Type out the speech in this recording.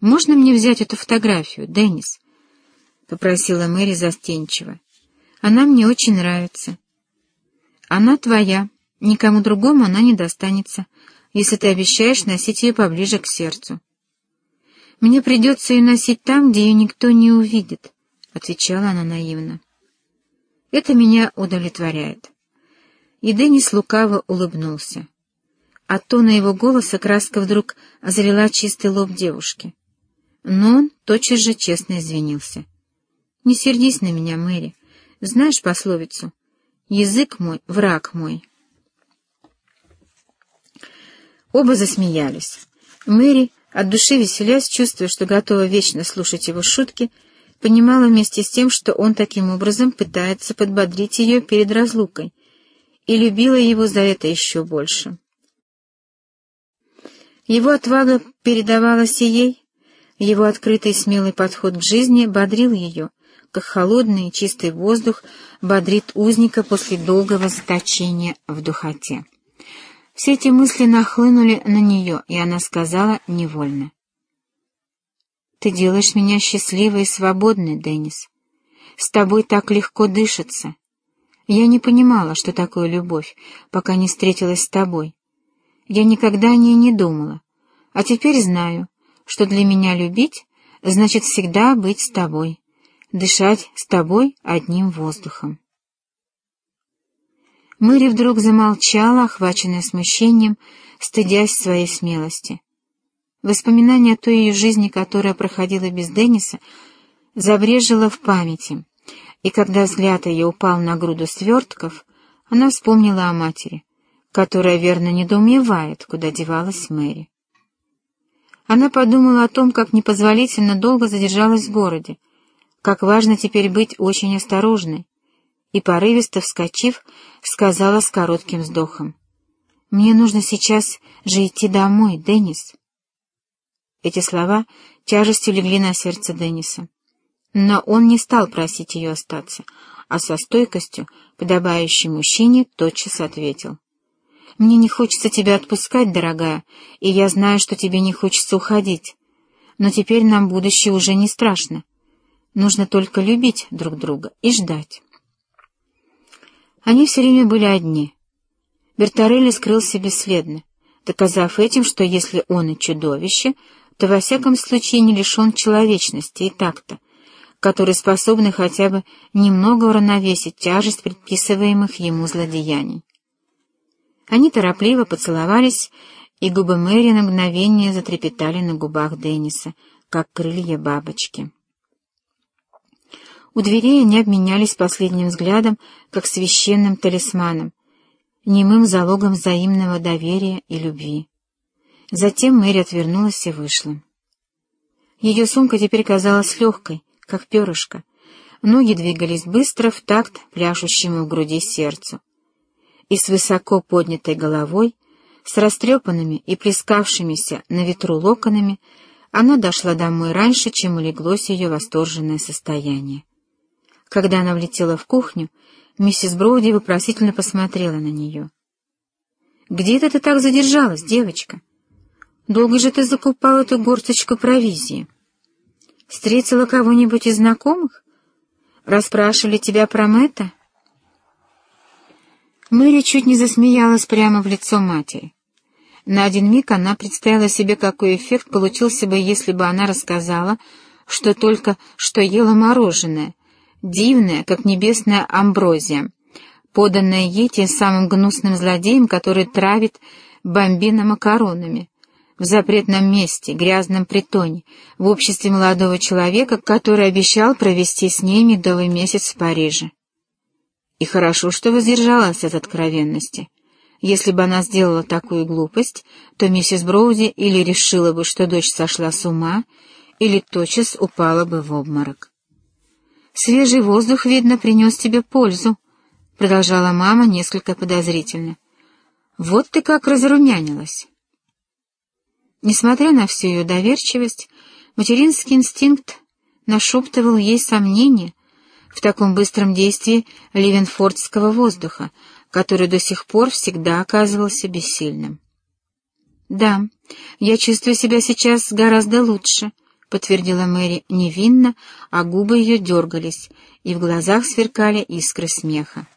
«Можно мне взять эту фотографию, Деннис?» — попросила Мэри застенчиво. «Она мне очень нравится». «Она твоя. Никому другому она не достанется, если ты обещаешь носить ее поближе к сердцу». «Мне придется ее носить там, где ее никто не увидит», — отвечала она наивно. «Это меня удовлетворяет». И Деннис лукаво улыбнулся. От тона его голоса краска вдруг озарила чистый лоб девушки. Но он тотчас же честно извинился. «Не сердись на меня, Мэри. Знаешь пословицу? Язык мой — враг мой». Оба засмеялись. Мэри, от души веселясь, чувствуя, что готова вечно слушать его шутки, понимала вместе с тем, что он таким образом пытается подбодрить ее перед разлукой, и любила его за это еще больше. Его отвага передавалась и ей, его открытый смелый подход к жизни бодрил ее, как холодный и чистый воздух бодрит узника после долгого заточения в духоте. Все эти мысли нахлынули на нее, и она сказала невольно. «Ты делаешь меня счастливой и свободной, Деннис. С тобой так легко дышится. Я не понимала, что такое любовь, пока не встретилась с тобой. Я никогда о ней не думала, а теперь знаю, что для меня любить значит всегда быть с тобой, дышать с тобой одним воздухом. Мэри вдруг замолчала, охваченная смущением, стыдясь своей смелости. Воспоминание о той ее жизни, которая проходила без Денниса, забрежило в памяти, и когда взгляд ее упал на груду свертков, она вспомнила о матери, которая верно недоумевает, куда девалась Мэри. Она подумала о том, как непозволительно долго задержалась в городе, как важно теперь быть очень осторожной, и, порывисто вскочив, сказала с коротким вздохом. «Мне нужно сейчас же идти домой, Деннис». Эти слова тяжестью легли на сердце Денниса. Но он не стал просить ее остаться, а со стойкостью, подобающей мужчине, тотчас ответил. Мне не хочется тебя отпускать, дорогая, и я знаю, что тебе не хочется уходить. Но теперь нам будущее уже не страшно. Нужно только любить друг друга и ждать. Они все время были одни. Бертарелли скрылся бесследно, доказав этим, что если он и чудовище, то во всяком случае не лишен человечности и такта, которые способны хотя бы немного уравновесить тяжесть предписываемых ему злодеяний. Они торопливо поцеловались, и губы Мэри на мгновение затрепетали на губах Денниса, как крылья бабочки. У дверей они обменялись последним взглядом, как священным талисманом, немым залогом взаимного доверия и любви. Затем Мэри отвернулась и вышла. Ее сумка теперь казалась легкой, как перышко. Ноги двигались быстро в такт пляшущему в груди сердцу и с высоко поднятой головой, с растрепанными и плескавшимися на ветру локонами, она дошла домой раньше, чем улеглось ее восторженное состояние. Когда она влетела в кухню, миссис Броуди вопросительно посмотрела на нее. «Где это ты так задержалась, девочка? Долго же ты закупала эту горсточку провизии? Встретила кого-нибудь из знакомых? Расспрашивали тебя про Мэтта?» Мэри чуть не засмеялась прямо в лицо матери. На один миг она представила себе, какой эффект получился бы, если бы она рассказала, что только что ела мороженое, дивное, как небесная амброзия, поданное ей тем самым гнусным злодеем, который травит бомбина макаронами, в запретном месте, грязном притоне, в обществе молодого человека, который обещал провести с ней медовый месяц в Париже. И хорошо, что воздержалась от откровенности. Если бы она сделала такую глупость, то миссис Броуди или решила бы, что дочь сошла с ума, или тотчас упала бы в обморок. «Свежий воздух, видно, принес тебе пользу», — продолжала мама несколько подозрительно. «Вот ты как разрумянилась». Несмотря на всю ее доверчивость, материнский инстинкт нашептывал ей сомнения, в таком быстром действии ливенфордского воздуха, который до сих пор всегда оказывался бессильным. «Да, я чувствую себя сейчас гораздо лучше», — подтвердила Мэри невинно, а губы ее дергались, и в глазах сверкали искры смеха.